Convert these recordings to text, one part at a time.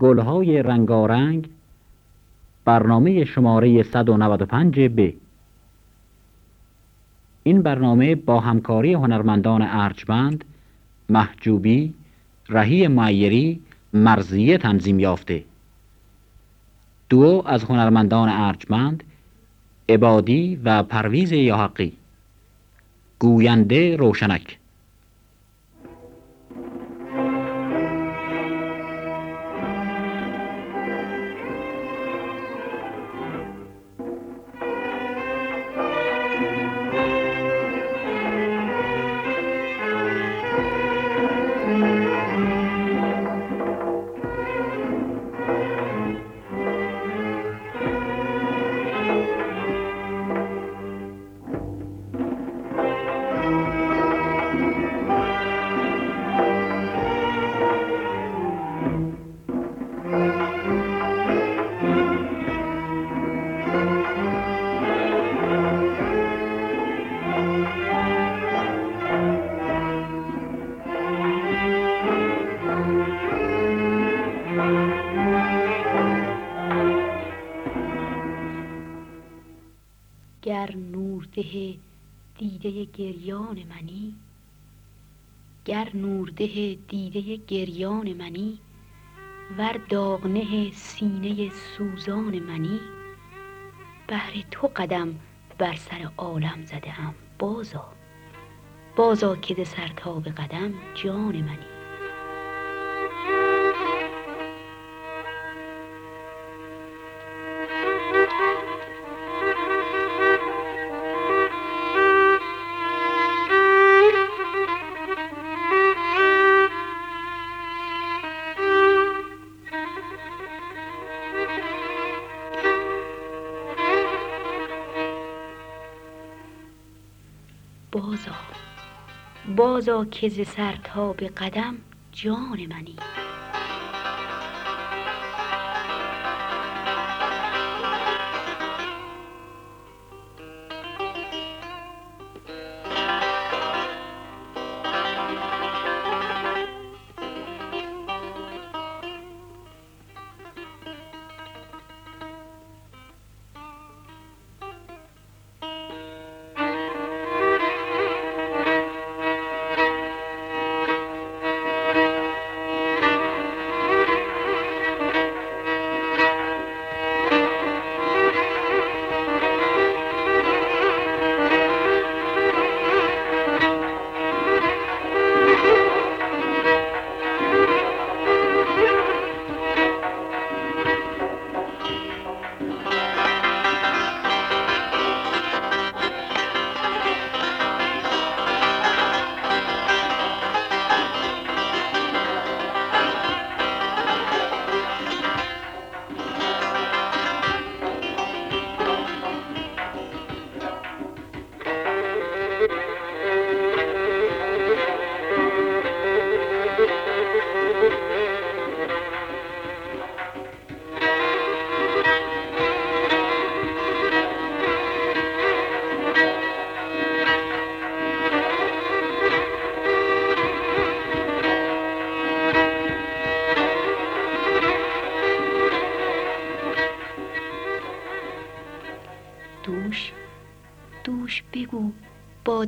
گلهای رنگارنگ برنامه شماره 195 ب. این برنامه با همکاری هنرمندان ارجمند محجوبی رهی معیری مرزیه تنظیم یافته. دو از هنرمندان ارجمند عبادی و پرویز یاحقی. گوینده روشنک. دیده گریان منی. گر نورده دیده گریان منی ور داغنه سینه سوزان منی. بهر تو قدم بر سر عالم زده ام بازا بازا که ز سر تا به قدم جان منی. بازا که ز سر تا به قدم جان منی.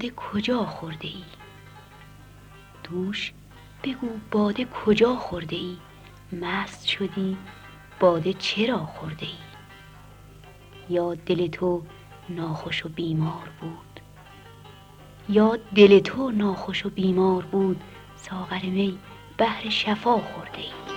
باده کجا خورده ای؟ دوش بگو باده کجا خورده ای؟ مست شدی باده چرا خورده ای؟ یا دل تو ناخوش و بیمار بود؟ یا دل تو ناخوش و بیمار بود؟ ساغر می بهر شفا خورده ای؟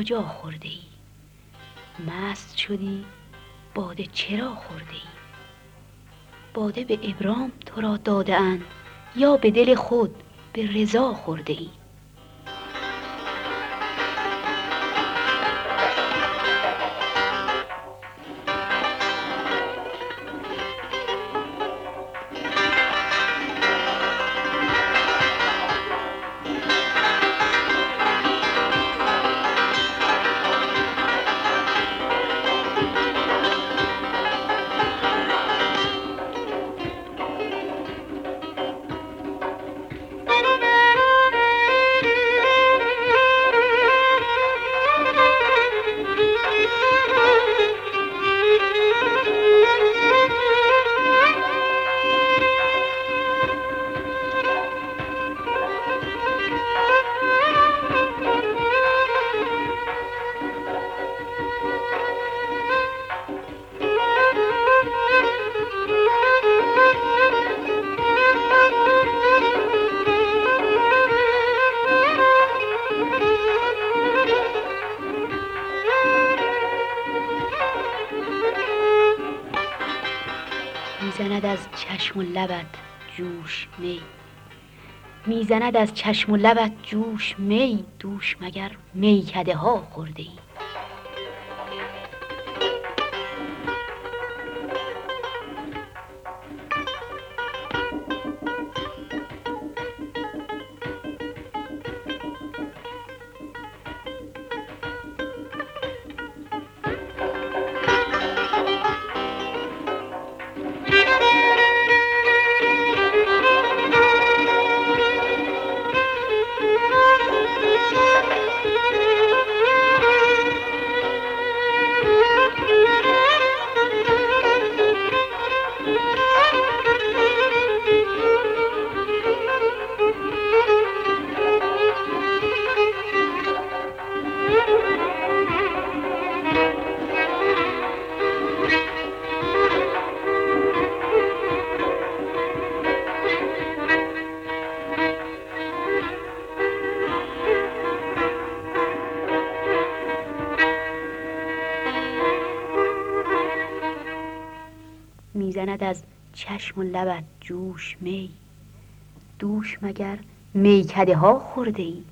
کجا خورده ای مست شدی؟ باده چرا خورده ای باده به ابرام تو را داده یا به دل خود به رضا خورده ای جوش می. می‌زند از چشم و لبت جوش می. دوش مگر میکده ها خورده ای. می‌زند از چشم و لبت جوش می. دوش مگر میکده ها خورده ای؟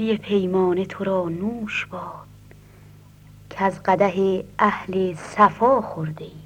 دردی پیمانه تو را نوش باد که از قده اهل صفا خورده ای.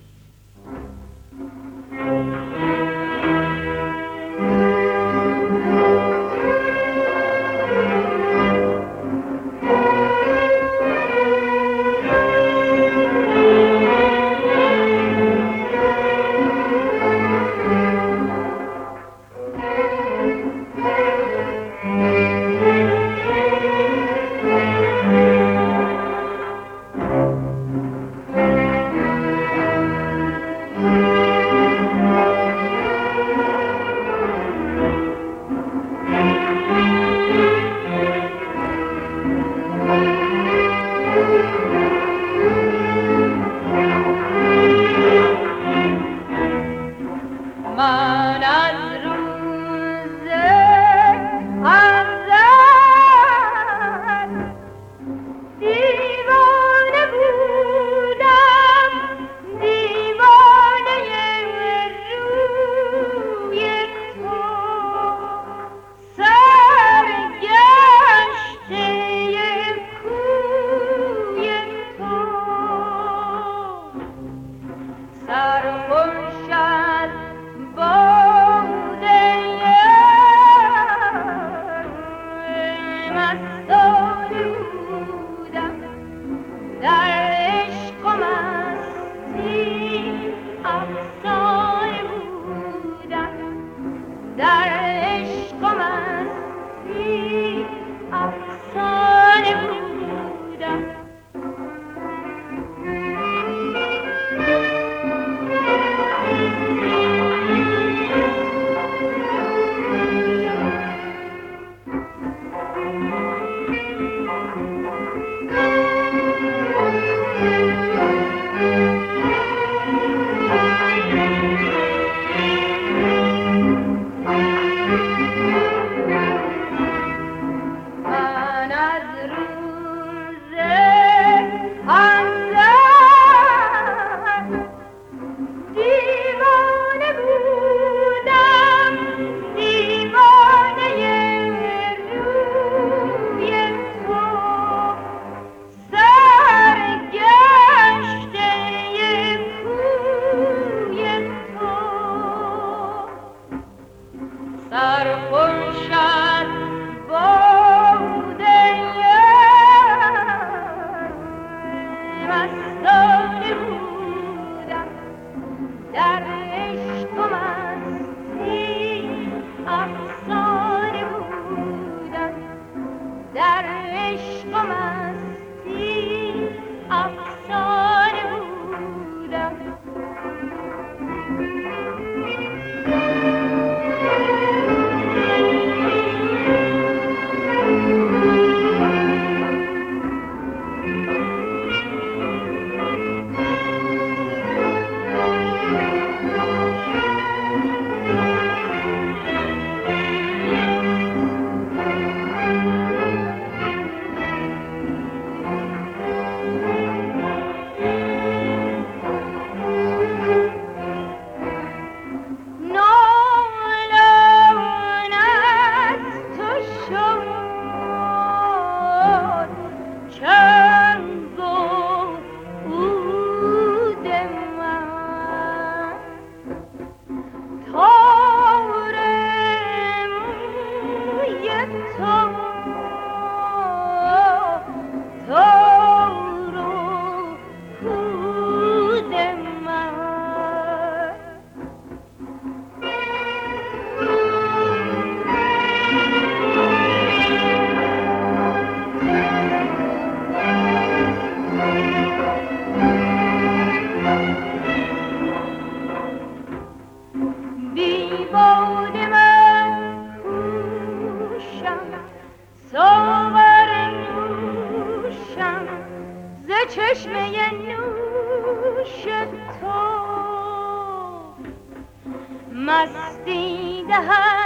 ich. چشمه نوش تو. مستی دهد.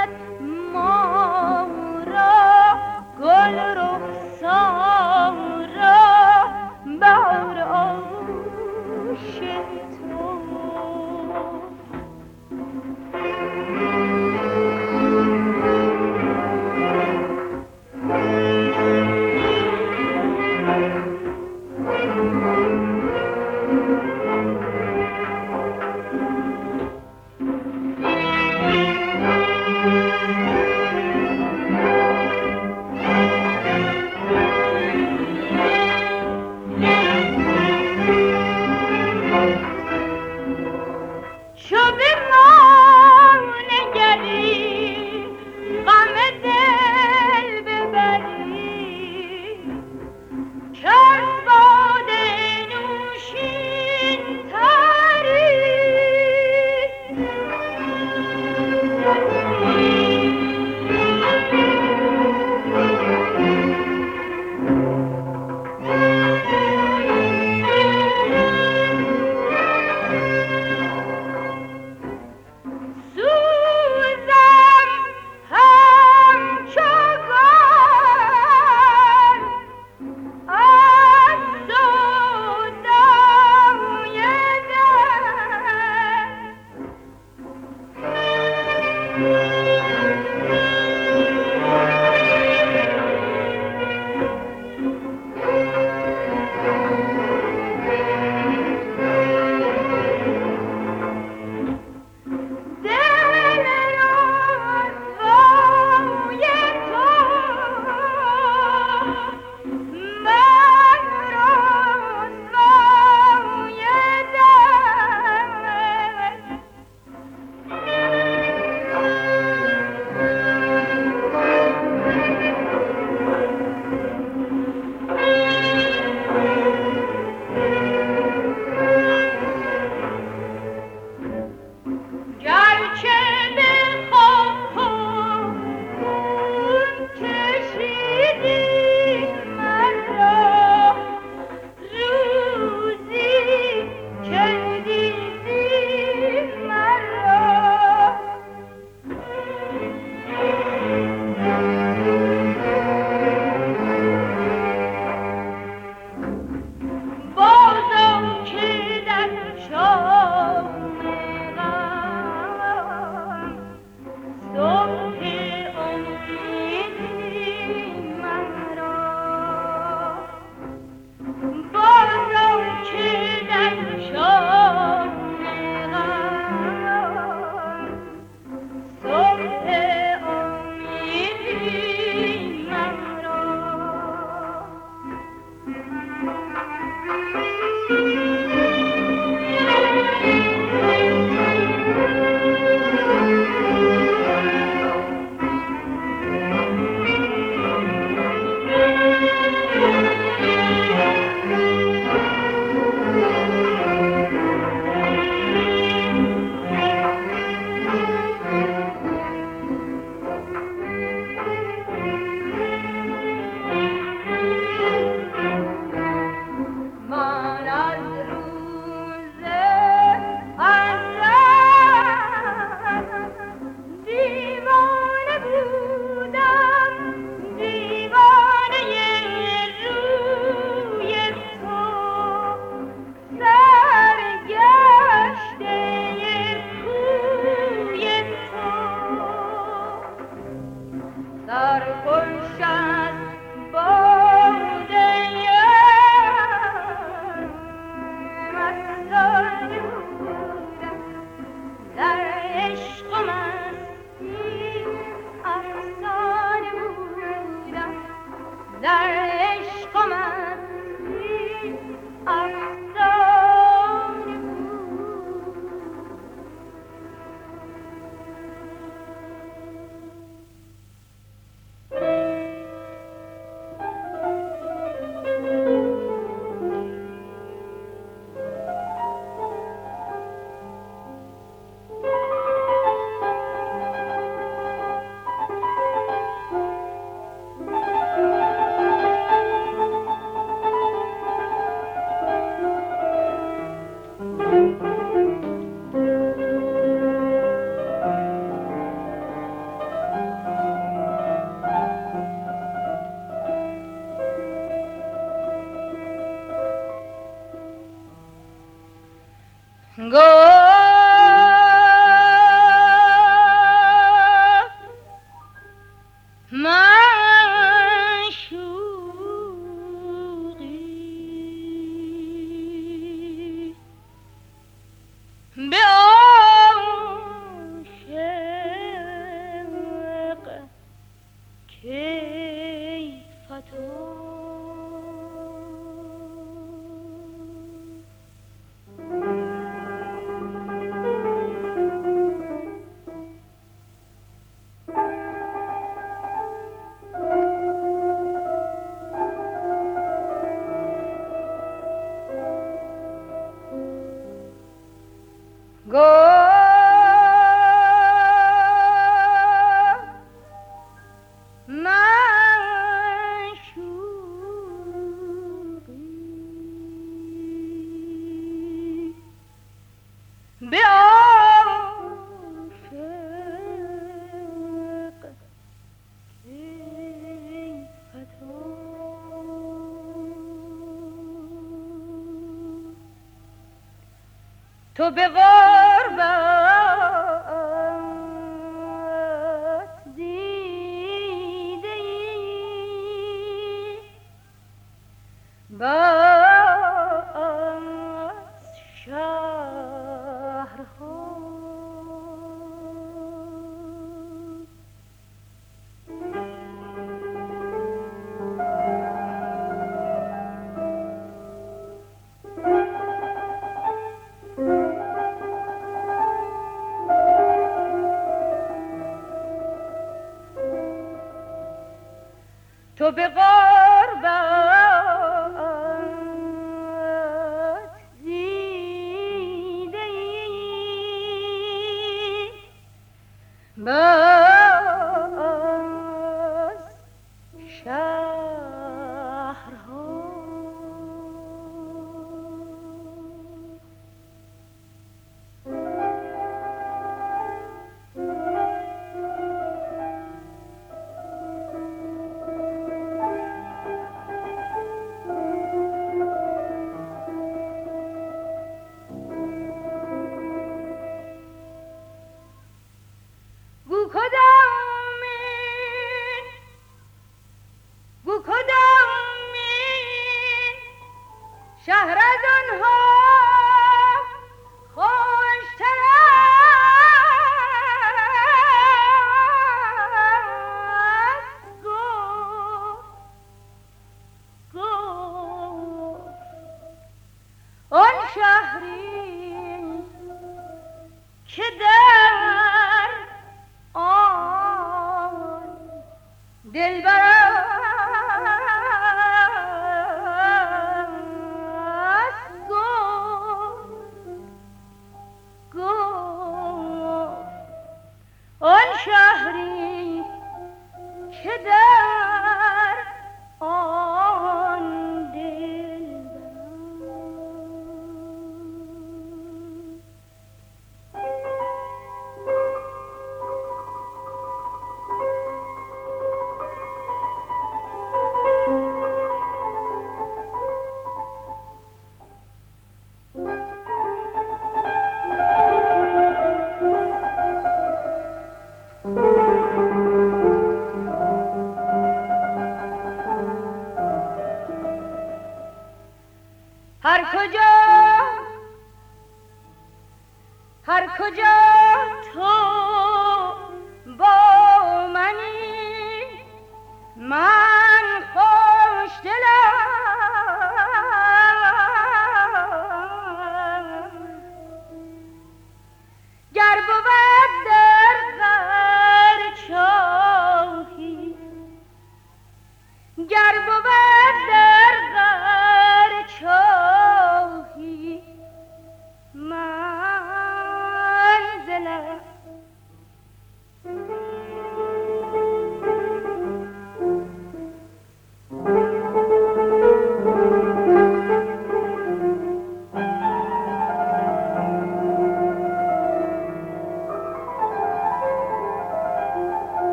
تو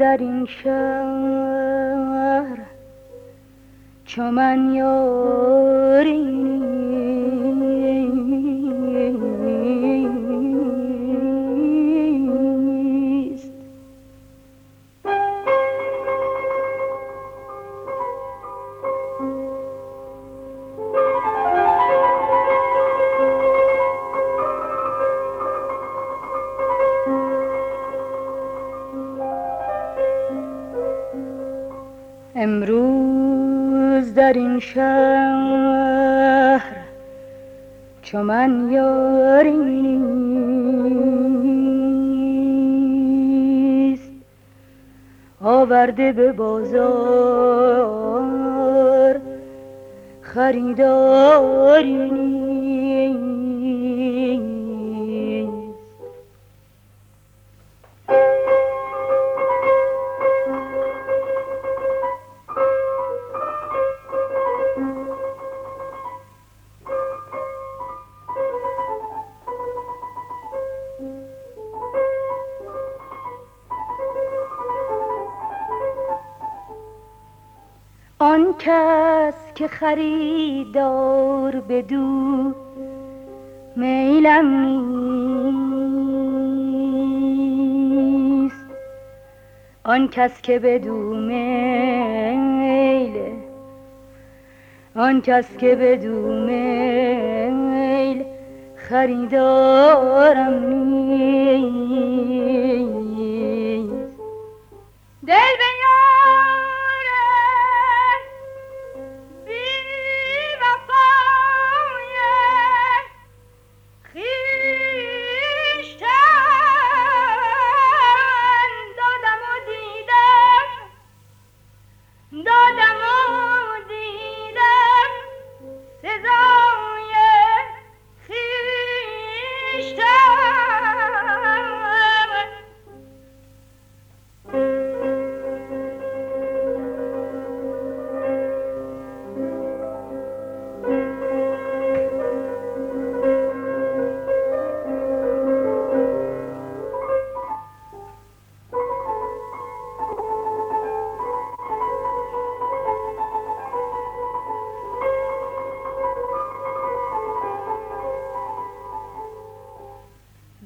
در این شهر چو من یاری شهر چو من یاری نیست. آورده به بازار خریداری نیست. آن کس که خریدار بدو میلم نیست. آن کس که بدو میل آن کس که بدو میل خریدارم نیست. دل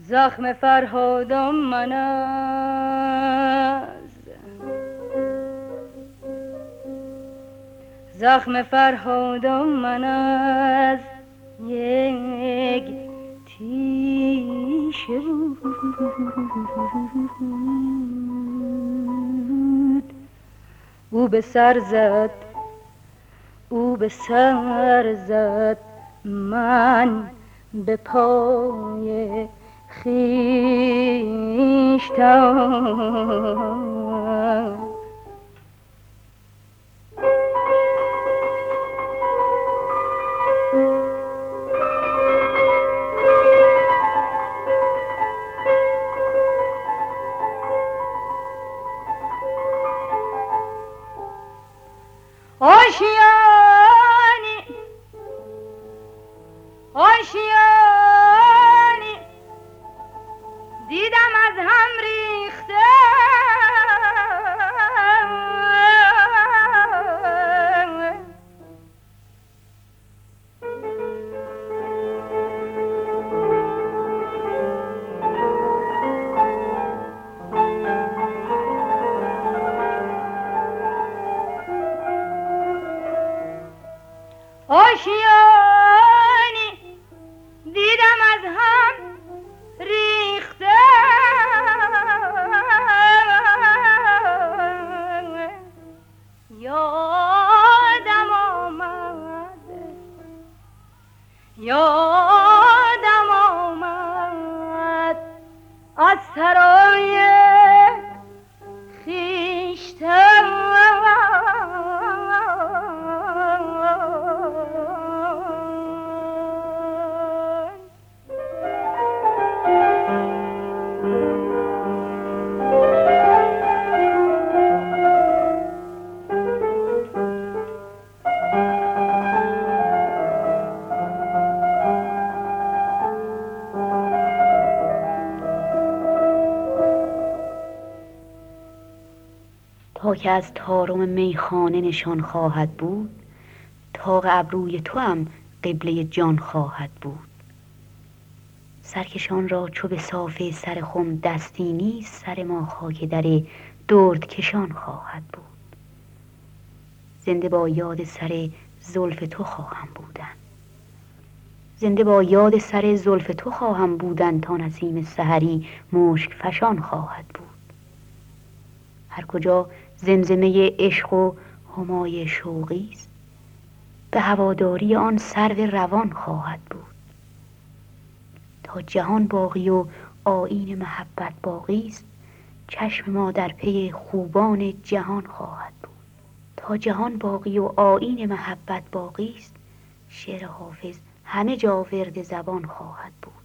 زخم فرهادم من از زخم فرهادم من از یک پیشه بود. او به سر زد او به سر زد. من به پای خیشتن آشیانی دیدم از هم ریخته. یادم آمد یادم که از تارم میخانه نشان خواهد بود تاق ابروی تو هم قبله جان خواهد بود. سرکشان را چو به صافه سر خم دستی نیست سر ما خاک در درد کشان خواهد بود. زنده با یاد سر زلف تو خواهم بودن. زنده با یاد سر زلف تو خواهم بودن تا نسیم سحری مشک فشان خواهد بود. هر کجا زمزمه عشق و همای شوقی است. به هواداری آن سرو روان خواهد بود. تا جهان باقی و آین محبت باقی است چشم ما در پی خوبان جهان خواهد بود. تا جهان باقی و آین محبت باقی است شعر حافظ همه جا ورد زبان خواهد بود.